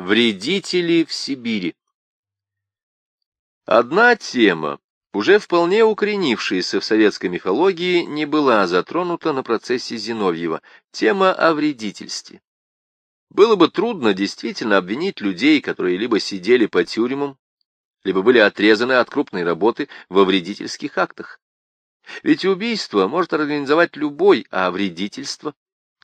Вредители в Сибири. Одна тема, уже вполне укоренившаяся в советской мифологии, не была затронута на процессе Зиновьева — тема о вредительстве. Было бы трудно действительно обвинить людей, которые либо сидели по тюрьмам, либо были отрезаны от крупной работы во вредительских актах. Ведь убийство может организовать любой, а вредительство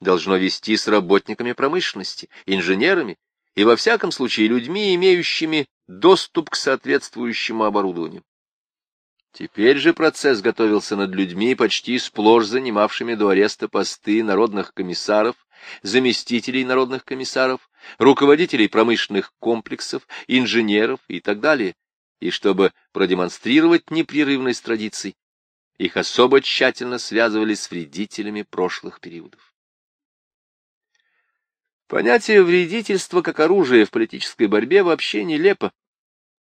должно вести с работниками промышленности, инженерами и, во всяком случае, людьми, имеющими доступ к соответствующему оборудованию. Теперь же процесс готовился над людьми, почти сплошь занимавшими до ареста посты народных комиссаров, заместителей народных комиссаров, руководителей промышленных комплексов, инженеров и так далее, и чтобы продемонстрировать непрерывность традиций, их особо тщательно связывали с вредителями прошлых периодов. Понятие вредительства как оружие в политической борьбе вообще нелепо.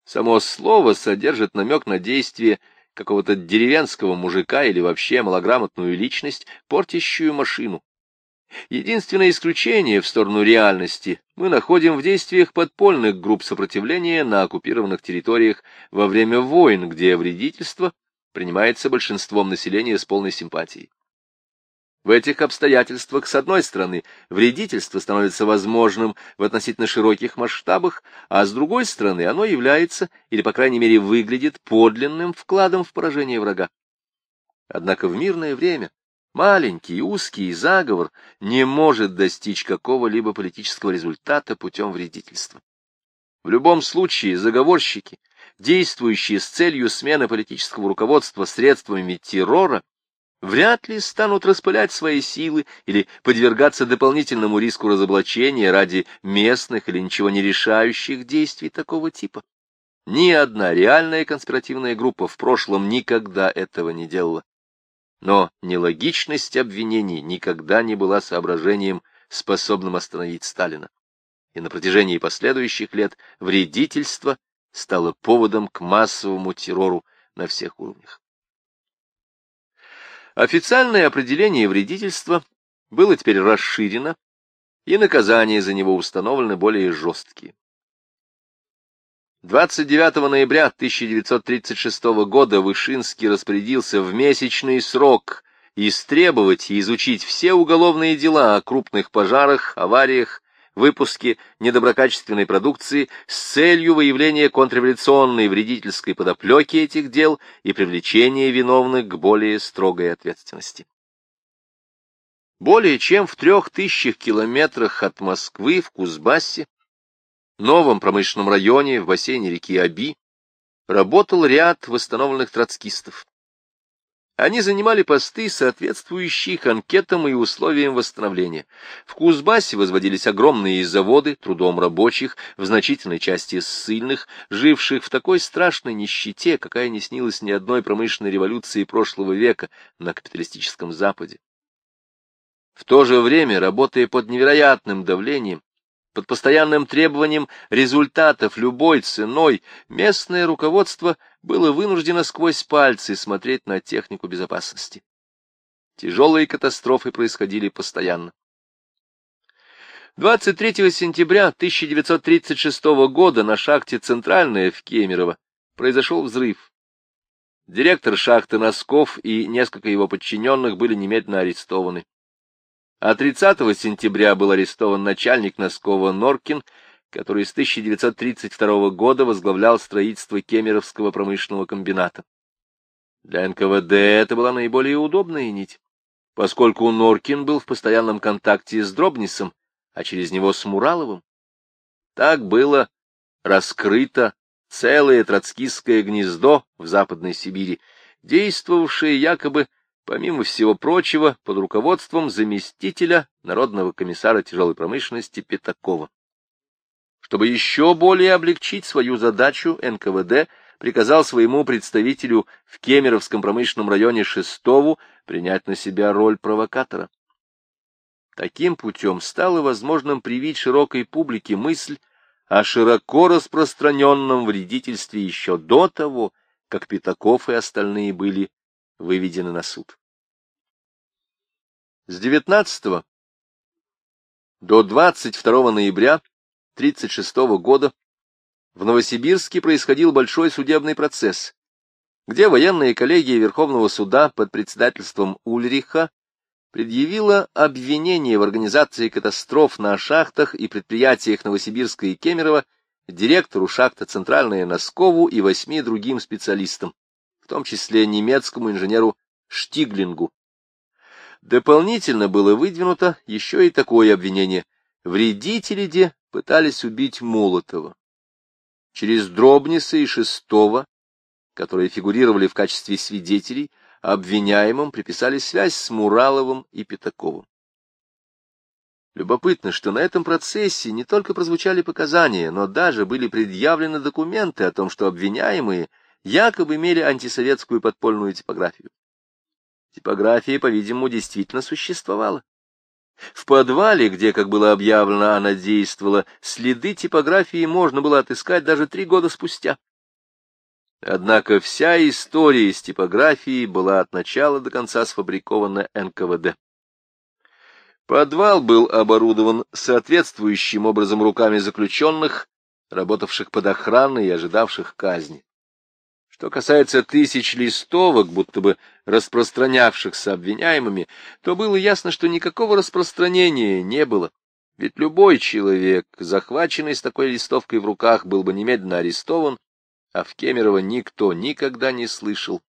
Само слово содержит намек на действие какого-то деревенского мужика или вообще малограмотную личность, портящую машину. Единственное исключение в сторону реальности мы находим в действиях подпольных групп сопротивления на оккупированных территориях во время войн, где вредительство принимается большинством населения с полной симпатией. В этих обстоятельствах, с одной стороны, вредительство становится возможным в относительно широких масштабах, а с другой стороны, оно является, или, по крайней мере, выглядит подлинным вкладом в поражение врага. Однако в мирное время маленький узкий заговор не может достичь какого-либо политического результата путем вредительства. В любом случае заговорщики, действующие с целью смены политического руководства средствами террора, вряд ли станут распылять свои силы или подвергаться дополнительному риску разоблачения ради местных или ничего не решающих действий такого типа. Ни одна реальная конспиративная группа в прошлом никогда этого не делала. Но нелогичность обвинений никогда не была соображением, способным остановить Сталина. И на протяжении последующих лет вредительство стало поводом к массовому террору на всех уровнях. Официальное определение вредительства было теперь расширено, и наказания за него установлены более жесткие. 29 ноября 1936 года Вышинский распорядился в месячный срок истребовать и изучить все уголовные дела о крупных пожарах, авариях, выпуске недоброкачественной продукции с целью выявления контрреволюционной вредительской подоплеки этих дел и привлечения виновных к более строгой ответственности. Более чем в трех тысячах километрах от Москвы в Кузбассе, новом промышленном районе в бассейне реки Аби, работал ряд восстановленных троцкистов. Они занимали посты, соответствующие анкетам и условиям восстановления. В Кузбассе возводились огромные заводы трудом рабочих, в значительной части ссыльных, живших в такой страшной нищете, какая не снилась ни одной промышленной революции прошлого века на капиталистическом Западе. В то же время, работая под невероятным давлением, под постоянным требованием результатов любой ценой, местное руководство было вынуждено сквозь пальцы смотреть на технику безопасности. Тяжелые катастрофы происходили постоянно. 23 сентября 1936 года на шахте «Центральная» в Кемерово произошел взрыв. Директор шахты Носков и несколько его подчиненных были немедленно арестованы. А 30 сентября был арестован начальник Носкова Норкин, который с 1932 года возглавлял строительство Кемеровского промышленного комбината. Для НКВД это была наиболее удобная нить, поскольку Норкин был в постоянном контакте с Дробнисом, а через него с Мураловым. Так было раскрыто целое троцкистское гнездо в Западной Сибири, действовавшее якобы помимо всего прочего, под руководством заместителя Народного комиссара тяжелой промышленности Пятакова. Чтобы еще более облегчить свою задачу, НКВД приказал своему представителю в Кемеровском промышленном районе Шестову принять на себя роль провокатора. Таким путем стало возможным привить широкой публике мысль о широко распространенном вредительстве еще до того, как Пятаков и остальные были выведены на суд. С 19 до 22 ноября 1936 года в Новосибирске происходил большой судебный процесс, где военная коллегия Верховного суда под председательством Ульриха предъявила обвинение в организации катастроф на шахтах и предприятиях Новосибирска и Кемерово директору шахта «Центральная» Носкову и восьми другим специалистам, в том числе немецкому инженеру Штиглингу. Дополнительно было выдвинуто еще и такое обвинение. Вредители де пытались убить Молотова. Через Дробниса и Шестого, которые фигурировали в качестве свидетелей, обвиняемым приписали связь с Мураловым и Пятаковым. Любопытно, что на этом процессе не только прозвучали показания, но даже были предъявлены документы о том, что обвиняемые якобы имели антисоветскую подпольную типографию. Типография, по-видимому, действительно существовала. В подвале, где, как было объявлено, она действовала, следы типографии можно было отыскать даже три года спустя. Однако вся история с типографией была от начала до конца сфабрикована НКВД. Подвал был оборудован соответствующим образом руками заключенных, работавших под охраной и ожидавших казни. Что касается тысяч листовок, будто бы распространявшихся обвиняемыми, то было ясно, что никакого распространения не было. Ведь любой человек, захваченный с такой листовкой в руках, был бы немедленно арестован, а в Кемерово никто никогда не слышал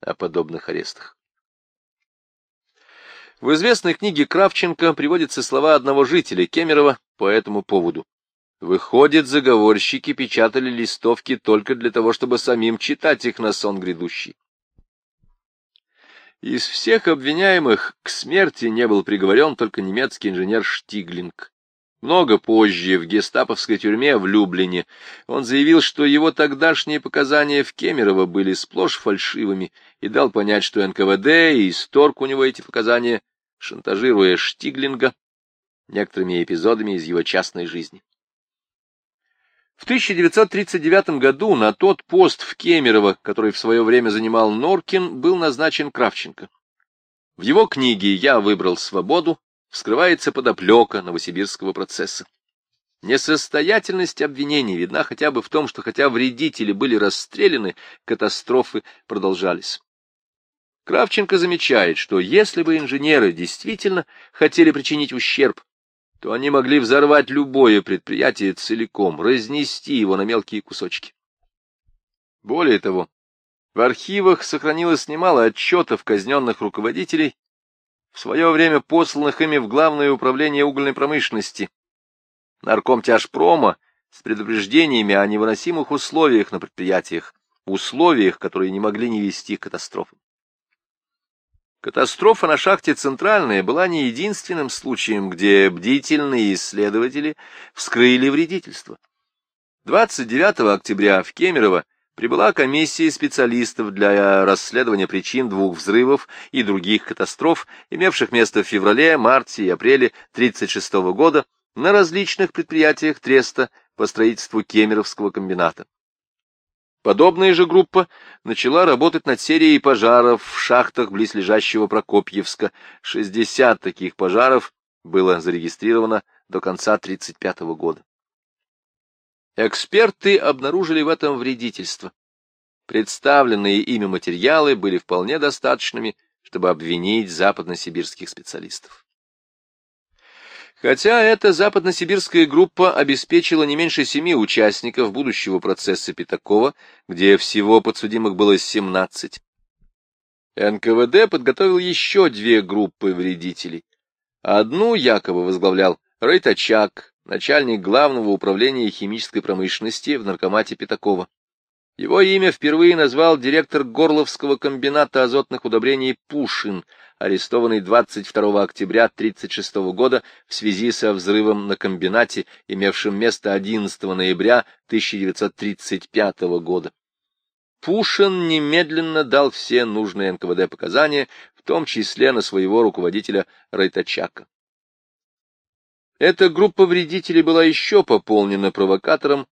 о подобных арестах. В известной книге Кравченко приводятся слова одного жителя Кемерово по этому поводу. Выходит, заговорщики печатали листовки только для того, чтобы самим читать их на сон грядущий. Из всех обвиняемых к смерти не был приговорен только немецкий инженер Штиглинг. Много позже в гестаповской тюрьме в Люблине он заявил, что его тогдашние показания в Кемерово были сплошь фальшивыми, и дал понять, что НКВД и исторг у него эти показания, шантажируя Штиглинга некоторыми эпизодами из его частной жизни. В 1939 году на тот пост в Кемерово, который в свое время занимал Норкин, был назначен Кравченко. В его книге «Я выбрал свободу» вскрывается подоплека новосибирского процесса. Несостоятельность обвинений видна хотя бы в том, что хотя вредители были расстреляны, катастрофы продолжались. Кравченко замечает, что если бы инженеры действительно хотели причинить ущерб, то они могли взорвать любое предприятие целиком, разнести его на мелкие кусочки. Более того, в архивах сохранилось немало отчетов казненных руководителей, в свое время посланных ими в Главное управление угольной промышленности, нарком тяжпрома с предупреждениями о невыносимых условиях на предприятиях, условиях, которые не могли не вести к катастрофам. Катастрофа на шахте «Центральная» была не единственным случаем, где бдительные исследователи вскрыли вредительство. 29 октября в Кемерово прибыла комиссия специалистов для расследования причин двух взрывов и других катастроф, имевших место в феврале, марте и апреле 1936 года на различных предприятиях Треста по строительству Кемеровского комбината. Подобная же группа начала работать над серией пожаров в шахтах близлежащего Прокопьевска. 60 таких пожаров было зарегистрировано до конца 1935 года. Эксперты обнаружили в этом вредительство. Представленные ими материалы были вполне достаточными, чтобы обвинить западносибирских специалистов. Хотя эта западносибирская группа обеспечила не меньше семи участников будущего процесса Пятакова, где всего подсудимых было 17, НКВД подготовил еще две группы вредителей. Одну якобы возглавлял Рейтачак, начальник главного управления химической промышленности в наркомате Пятакова. Его имя впервые назвал директор Горловского комбината азотных удобрений Пушин, арестованный 22 октября 1936 года в связи со взрывом на комбинате, имевшим место 11 ноября 1935 года. Пушин немедленно дал все нужные НКВД показания, в том числе на своего руководителя Райтачака. Эта группа вредителей была еще пополнена провокатором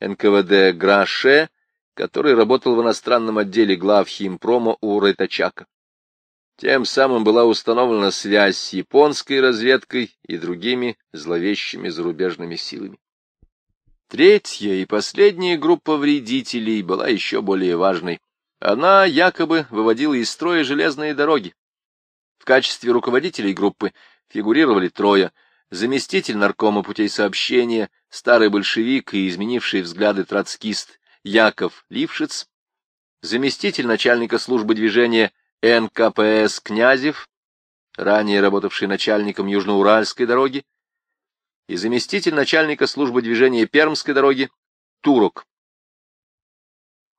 НКВД Граше, который работал в иностранном отделе глав химпрома у Райтачака. Тем самым была установлена связь с японской разведкой и другими зловещими зарубежными силами. Третья и последняя группа вредителей была еще более важной. Она якобы выводила из строя железные дороги. В качестве руководителей группы фигурировали трое — заместитель наркома путей сообщения, старый большевик и изменивший взгляды троцкист Яков Лившиц, заместитель начальника службы движения НКПС Князев, ранее работавший начальником Южноуральской дороги, и заместитель начальника службы движения Пермской дороги Турок.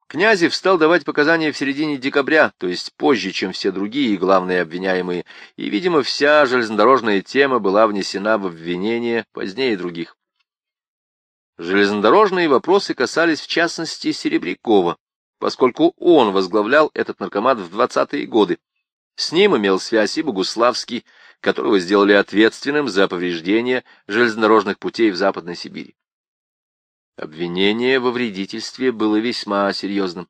Князев стал давать показания в середине декабря, то есть позже, чем все другие главные обвиняемые, и, видимо, вся железнодорожная тема была внесена в обвинение позднее других. Железнодорожные вопросы касались, в частности, Серебрякова, поскольку он возглавлял этот наркомат в 20-е годы. С ним имел связь и Богуславский, которого сделали ответственным за повреждение железнодорожных путей в Западной Сибири. Обвинение во вредительстве было весьма серьезным.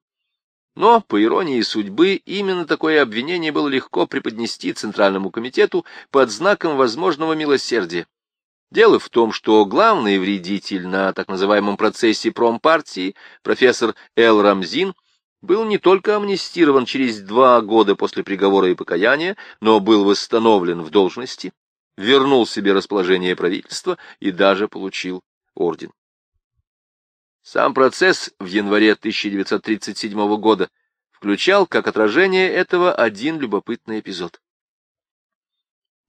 Но, по иронии судьбы, именно такое обвинение было легко преподнести Центральному комитету под знаком возможного милосердия. Дело в том, что главный вредитель на так называемом процессе промпартии, профессор Эл Рамзин, был не только амнистирован через два года после приговора и покаяния, но был восстановлен в должности, вернул себе расположение правительства и даже получил орден. Сам процесс в январе 1937 года включал как отражение этого один любопытный эпизод.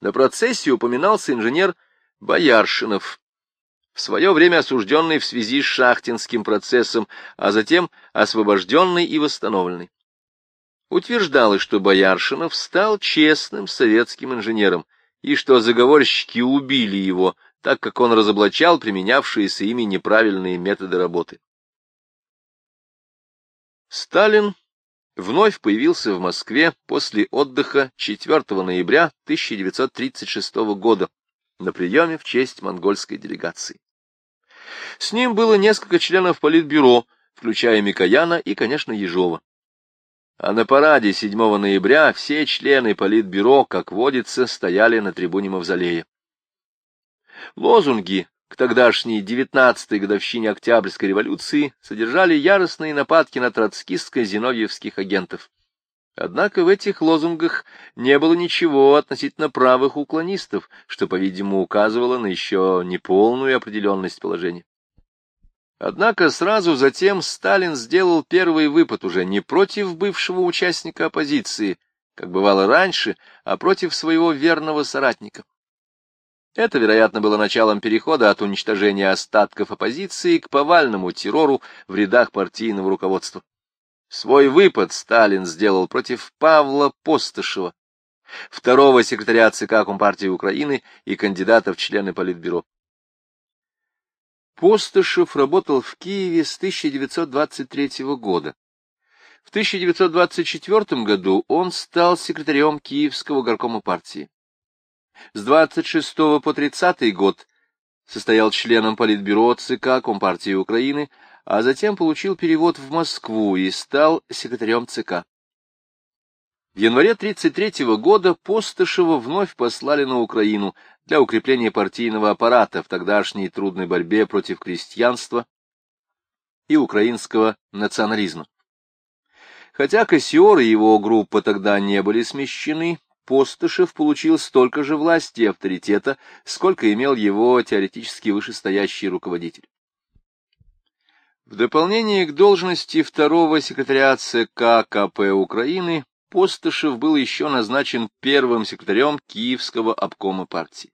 На процессе упоминался инженер Бояршинов, в свое время осужденный в связи с шахтинским процессом, а затем освобожденный и восстановленный. Утверждалось, что Бояршинов стал честным советским инженером, и что заговорщики убили его, так как он разоблачал применявшиеся ими неправильные методы работы. Сталин вновь появился в Москве после отдыха 4 ноября 1936 года на приеме в честь монгольской делегации. С ним было несколько членов Политбюро, включая Микояна и, конечно, Ежова. А на параде 7 ноября все члены Политбюро, как водится, стояли на трибуне Мавзолея. Лозунги к тогдашней 19-й годовщине Октябрьской революции содержали яростные нападки на троцкистско-зиновьевских агентов. Однако в этих лозунгах не было ничего относительно правых уклонистов, что, по-видимому, указывало на еще неполную определенность положения. Однако сразу затем Сталин сделал первый выпад уже не против бывшего участника оппозиции, как бывало раньше, а против своего верного соратника. Это, вероятно, было началом перехода от уничтожения остатков оппозиции к повальному террору в рядах партийного руководства. Свой выпад Сталин сделал против Павла Постышева, второго секретаря ЦК Компартии Украины и кандидата в члены Политбюро. Постышев работал в Киеве с 1923 года. В 1924 году он стал секретарем Киевского горкома партии. С 26 по 30 год состоял членом Политбюро ЦК Компартии Украины, а затем получил перевод в Москву и стал секретарем ЦК. В январе 1933 года Постышева вновь послали на Украину для укрепления партийного аппарата в тогдашней трудной борьбе против крестьянства и украинского национализма. Хотя Кассиор и его группа тогда не были смещены, Постышев получил столько же власти и авторитета, сколько имел его теоретически вышестоящий руководитель. В дополнение к должности второго секретаря ЦК КП Украины Постышев был еще назначен первым секретарем Киевского обкома партии.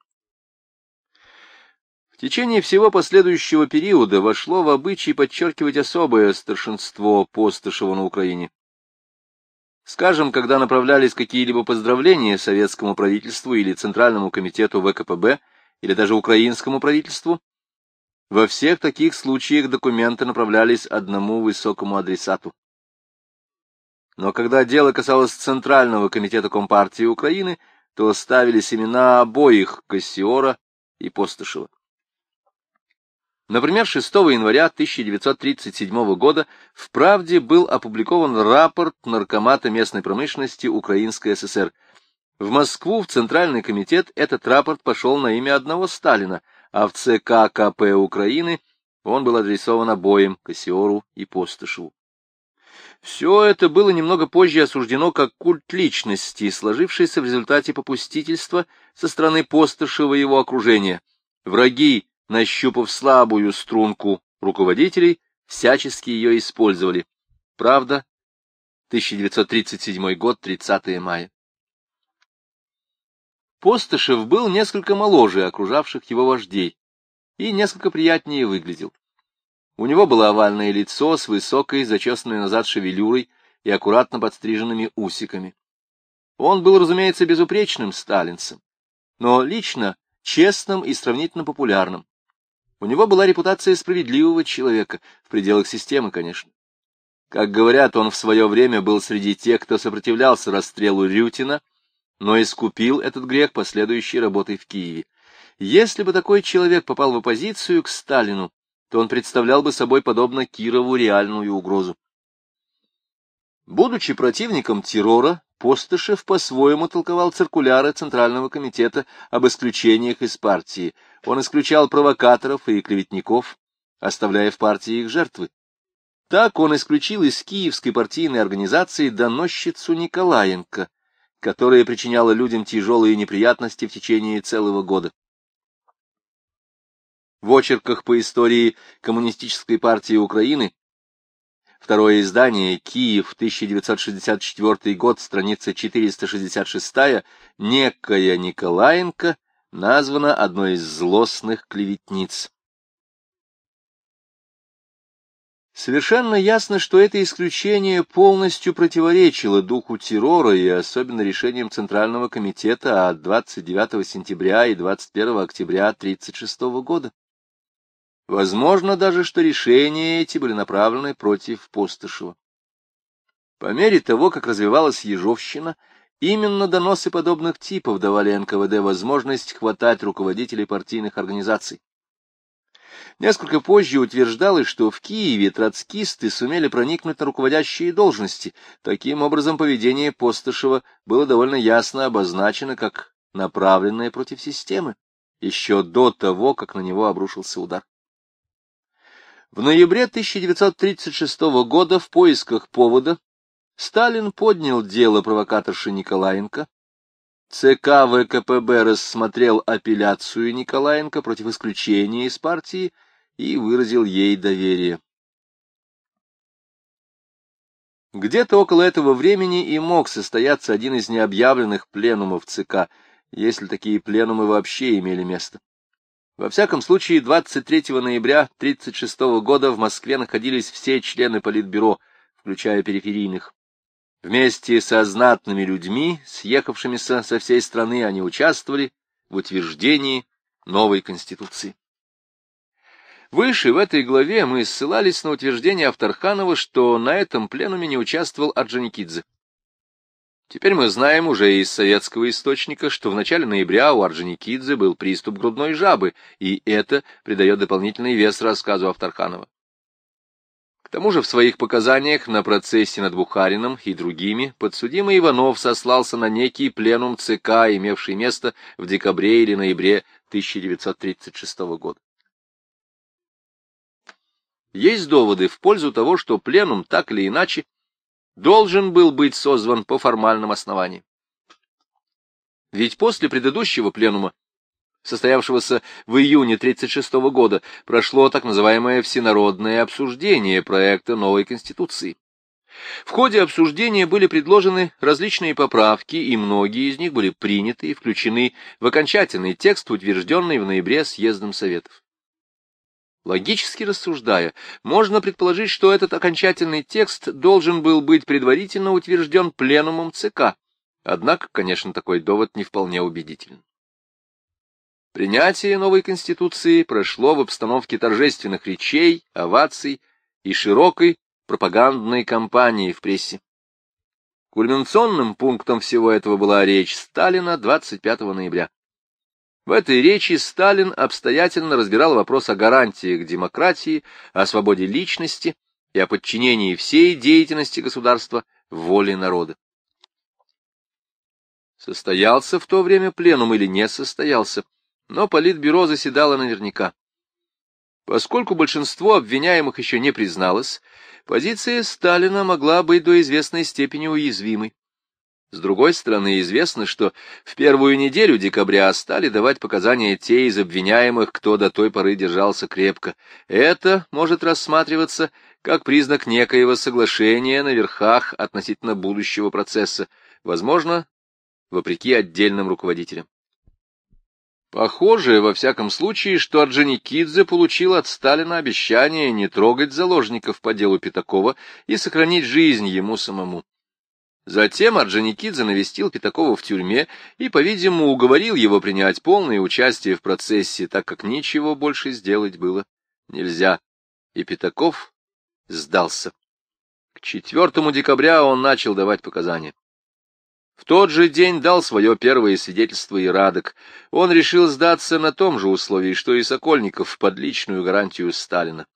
В течение всего последующего периода вошло в обычай подчеркивать особое старшинство Постышева на Украине. Скажем, когда направлялись какие-либо поздравления советскому правительству или Центральному комитету ВКПБ, или даже украинскому правительству, во всех таких случаях документы направлялись одному высокому адресату. Но когда дело касалось Центрального комитета Компартии Украины, то ставились имена обоих Кассиора и Постышева. Например, 6 января 1937 года в «Правде» был опубликован рапорт Наркомата местной промышленности Украинской ССР. В Москву, в Центральный комитет, этот рапорт пошел на имя одного Сталина, а в ЦК КП Украины Он был адресован обоим, Кассиору и Постышеву. Все это было немного позже осуждено как культ личности, сложившийся в результате попустительства со стороны Постышева и его окружения. Враги, нащупав слабую струнку руководителей, всячески ее использовали. Правда, 1937 год, 30 мая. Постышев был несколько моложе окружавших его вождей и несколько приятнее выглядел. У него было овальное лицо с высокой, зачесанной назад шевелюрой и аккуратно подстриженными усиками. Он был, разумеется, безупречным сталинцем, но лично честным и сравнительно популярным. У него была репутация справедливого человека, в пределах системы, конечно. Как говорят, он в свое время был среди тех, кто сопротивлялся расстрелу Рютина, но искупил этот грех последующей работой в Киеве. Если бы такой человек попал в оппозицию к Сталину, то он представлял бы собой, подобно Кирову, реальную угрозу. Будучи противником террора, Постышев по-своему толковал циркуляры Центрального комитета об исключениях из партии. Он исключал провокаторов и клеветников, оставляя в партии их жертвы. Так он исключил из киевской партийной организации доносчицу Николаенко, которая причиняла людям тяжелые неприятности в течение целого года. В очерках по истории Коммунистической партии Украины Второе издание, Киев, 1964 год, страница 466, некая Николаенко названа одной из злостных клеветниц. Совершенно ясно, что это исключение полностью противоречило духу террора и особенно решениям Центрального комитета от 29 сентября и 21 октября 1936 года. Возможно даже, что решения эти были направлены против Постышева. По мере того, как развивалась Ежовщина, именно доносы подобных типов давали НКВД возможность хватать руководителей партийных организаций. Несколько позже утверждалось, что в Киеве троцкисты сумели проникнуть на руководящие должности. Таким образом, поведение Постышева было довольно ясно обозначено как направленное против системы, еще до того, как на него обрушился удар. В ноябре 1936 года в поисках повода Сталин поднял дело провокаторши Николаенко. ЦК ВКПБ рассмотрел апелляцию Николаенко против исключения из партии и выразил ей доверие. Где-то около этого времени и мог состояться один из необъявленных пленумов ЦК, если такие пленумы вообще имели место. Во всяком случае, 23 ноября 1936 года в Москве находились все члены Политбюро, включая периферийных. Вместе со знатными людьми, съехавшимися со всей страны, они участвовали в утверждении новой Конституции. Выше в этой главе мы ссылались на утверждение Авторханова, что на этом пленуме не участвовал Орджоникидзе. Теперь мы знаем уже из советского источника, что в начале ноября у Орджоникидзе был приступ грудной жабы, и это придает дополнительный вес рассказу Авторханова. К тому же в своих показаниях на процессе над Бухарином и другими подсудимый Иванов сослался на некий пленум ЦК, имевший место в декабре или ноябре 1936 года. Есть доводы в пользу того, что пленум так или иначе должен был быть созван по формальным основаниям. Ведь после предыдущего пленума, состоявшегося в июне 1936 года, прошло так называемое всенародное обсуждение проекта новой Конституции. В ходе обсуждения были предложены различные поправки, и многие из них были приняты и включены в окончательный текст, утвержденный в ноябре съездом Советов. Логически рассуждая, можно предположить, что этот окончательный текст должен был быть предварительно утвержден пленумом ЦК. Однако, конечно, такой довод не вполне убедителен. Принятие новой Конституции прошло в обстановке торжественных речей, оваций и широкой пропагандной кампании в прессе. Кульминационным пунктом всего этого была речь Сталина 25 ноября. В этой речи Сталин обстоятельно разбирал вопрос о гарантиях демократии, о свободе личности и о подчинении всей деятельности государства воле народа. Состоялся в то время пленум или не состоялся, но Политбюро заседало наверняка. Поскольку большинство обвиняемых еще не призналось, позиция Сталина могла быть до известной степени уязвимой. С другой стороны, известно, что в первую неделю декабря стали давать показания те из обвиняемых, кто до той поры держался крепко. Это может рассматриваться как признак некоего соглашения на верхах относительно будущего процесса, возможно, вопреки отдельным руководителям. Похоже, во всяком случае, что Орджоникидзе получил от Сталина обещание не трогать заложников по делу Пятакова и сохранить жизнь ему самому. Затем Орджоникидзе навестил Пятакова в тюрьме и, по-видимому, уговорил его принять полное участие в процессе, так как ничего больше сделать было нельзя. И Пятаков сдался. К 4 декабря он начал давать показания. В тот же день дал свое первое свидетельство и Радок. Он решил сдаться на том же условии, что и Сокольников, под личную гарантию Сталина.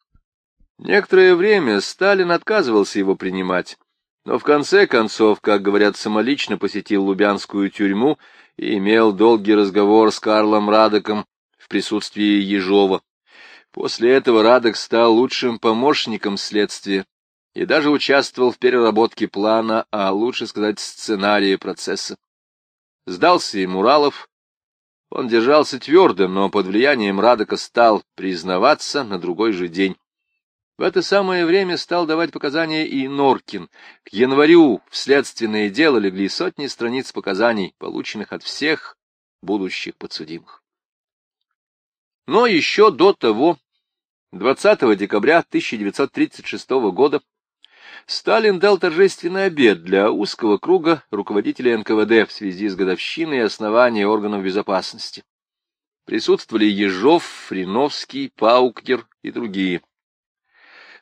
Некоторое время Сталин отказывался его принимать, но в конце концов, как говорят, самолично посетил Лубянскую тюрьму и имел долгий разговор с Карлом Радоком в присутствии Ежова. После этого Радок стал лучшим помощником следствия и даже участвовал в переработке плана, а лучше сказать сценария процесса. Сдался и Муралов. Он держался твердо, но под влиянием Радока стал признаваться на другой же день. В это самое время стал давать показания и Норкин. К январю в следственное дело легли сотни страниц показаний, полученных от всех будущих подсудимых. Но еще до того, 20 декабря 1936 года, Сталин дал торжественный обед для узкого круга руководителей НКВД в связи с годовщиной основания органов безопасности. Присутствовали Ежов, Фриновский, Паукер и другие.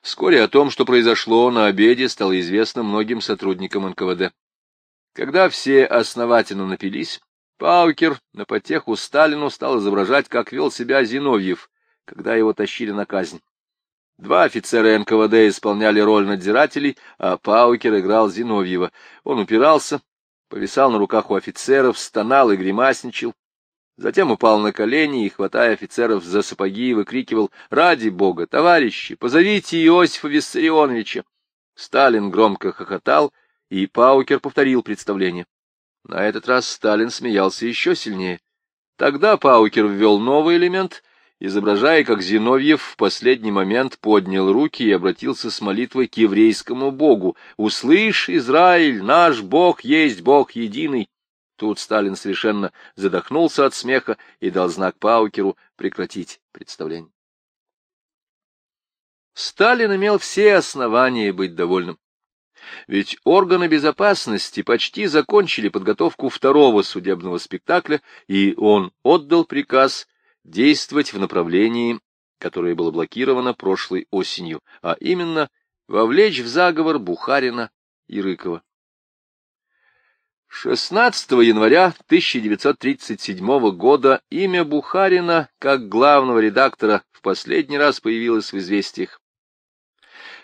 Вскоре о том, что произошло на обеде, стало известно многим сотрудникам НКВД. Когда все основательно напились, Паукер на потеху Сталину стал изображать, как вел себя Зиновьев, когда его тащили на казнь. Два офицера НКВД исполняли роль надзирателей, а Паукер играл Зиновьева. Он упирался, повисал на руках у офицеров, стонал и гримасничал, Затем упал на колени и, хватая офицеров за сапоги, выкрикивал «Ради Бога, товарищи, позовите Иосифа Виссарионовича!» Сталин громко хохотал, и Паукер повторил представление. На этот раз Сталин смеялся еще сильнее. Тогда Паукер ввел новый элемент, изображая, как Зиновьев в последний момент поднял руки и обратился с молитвой к еврейскому богу «Услышь, Израиль, наш Бог есть Бог единый!» Тут Сталин совершенно задохнулся от смеха и дал знак Паукеру прекратить представление. Сталин имел все основания быть довольным. Ведь органы безопасности почти закончили подготовку второго судебного спектакля, и он отдал приказ действовать в направлении, которое было блокировано прошлой осенью, а именно вовлечь в заговор Бухарина и Рыкова. 16 января 1937 года имя Бухарина как главного редактора в последний раз появилось в известиях.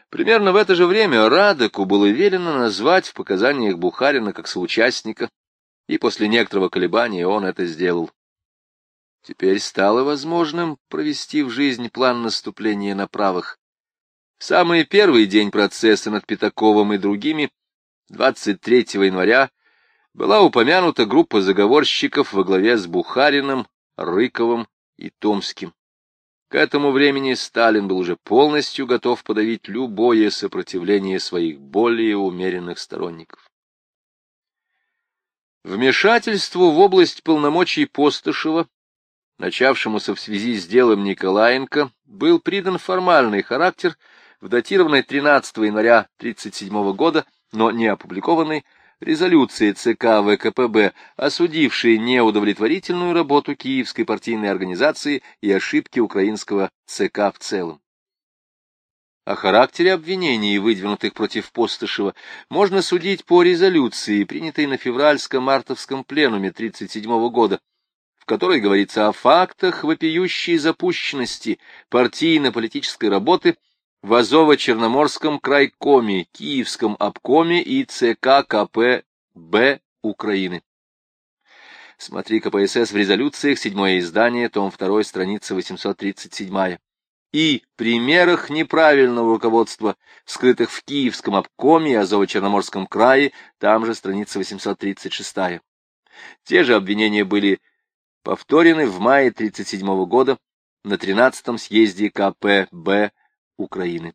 Примерно в это же время Радоку было велено назвать в показаниях Бухарина как соучастника, и после некоторого колебания он это сделал. Теперь стало возможным провести в жизнь план наступления на правых. В самый первый день процесса над Пятаковым и другими, 23 января, была упомянута группа заговорщиков во главе с Бухариным, Рыковым и Томским. К этому времени Сталин был уже полностью готов подавить любое сопротивление своих более умеренных сторонников. Вмешательству в область полномочий Постышева, начавшемуся в связи с делом Николаенко, был придан формальный характер в датированной 13 января 1937 года, но не опубликованной резолюции ЦК ВКПБ, осудившей неудовлетворительную работу Киевской партийной организации и ошибки украинского ЦК в целом. О характере обвинений, выдвинутых против Постышева, можно судить по резолюции, принятой на февральско-мартовском пленуме 1937 года, в которой говорится о фактах вопиющей запущенности партийно-политической работы в Азово-Черноморском крайкоме, Киевском обкоме и ЦК КП Украины. Смотри КПСС в резолюциях, седьмое издание, том 2, страница 837. и примерах неправильного руководства, скрытых в Киевском обкоме и Азово-Черноморском крае, там же страница 836. Те же обвинения были повторены в мае 1937 года на 13-м съезде КПБ Украины.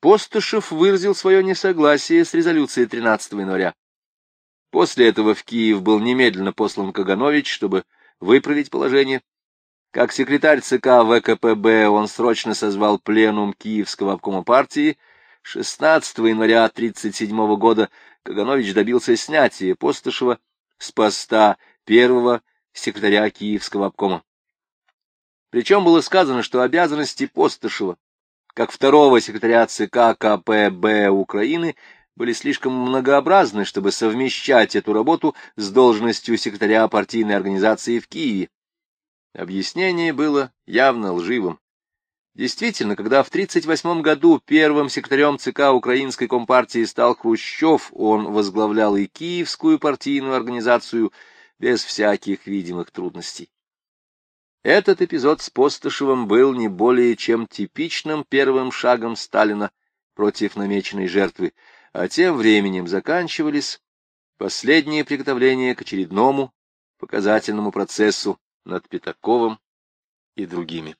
Постышев выразил свое несогласие с резолюцией 13 января. После этого в Киев был немедленно послан Каганович, чтобы выправить положение. Как секретарь ЦК ВКПБ он срочно созвал пленум Киевского обкома партии. 16 января 1937 года Каганович добился снятия Постышева с поста первого секретаря Киевского обкома. Причем было сказано, что обязанности Постышева, как второго секретаря ЦК КПБ Украины, были слишком многообразны, чтобы совмещать эту работу с должностью секретаря партийной организации в Киеве. Объяснение было явно лживым. Действительно, когда в 1938 году первым секретарем ЦК Украинской Компартии стал Хрущев, он возглавлял и Киевскую партийную организацию без всяких видимых трудностей. Этот эпизод с Постышевым был не более чем типичным первым шагом Сталина против намеченной жертвы, а тем временем заканчивались последние приготовления к очередному показательному процессу над Пятаковым и другими.